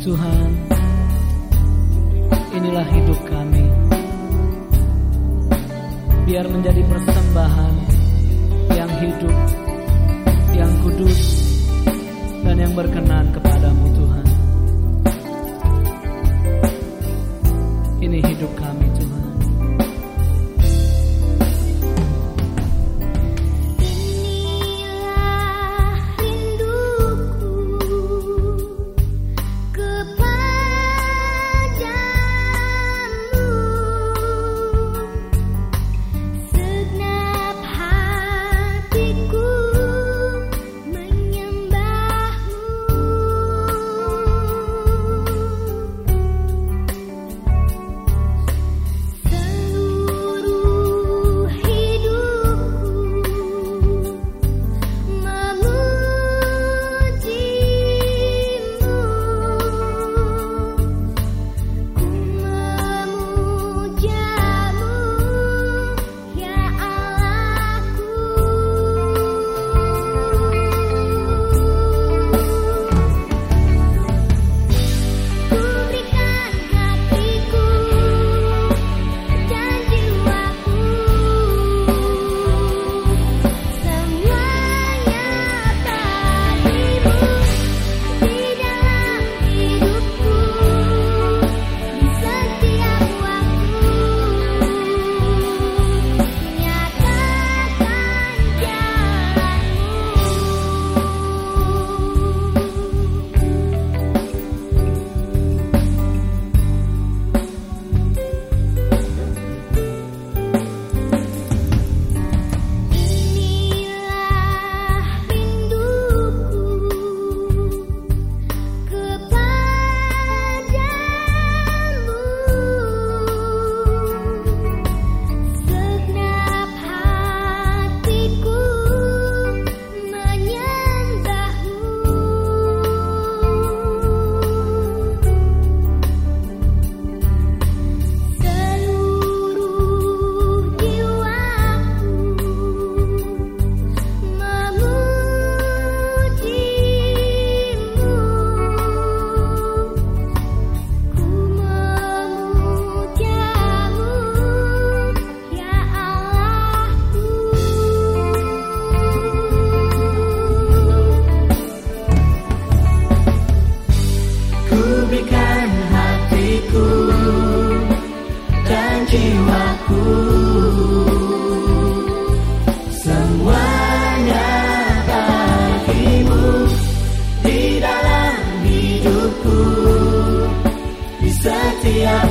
Tuhan, inilah hidup kami. Biar menjadi persembahan yang hidup, yang kudus, dan yang berkenan kepadamu Tuhan. Ini hidup kami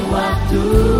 Tuhan.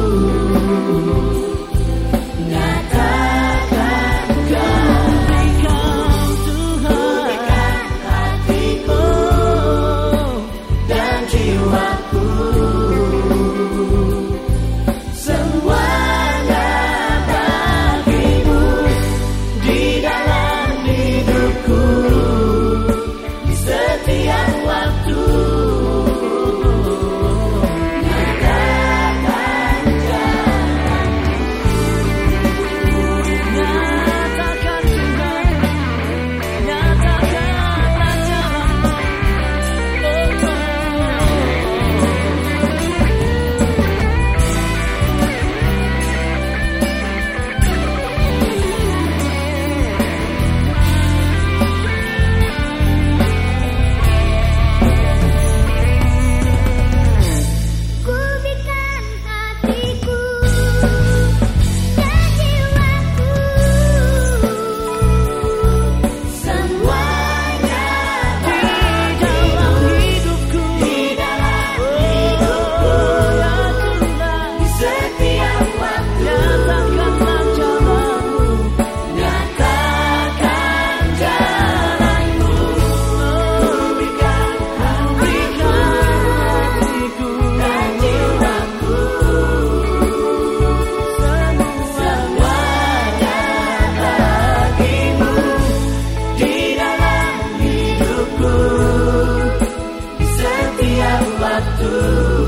do.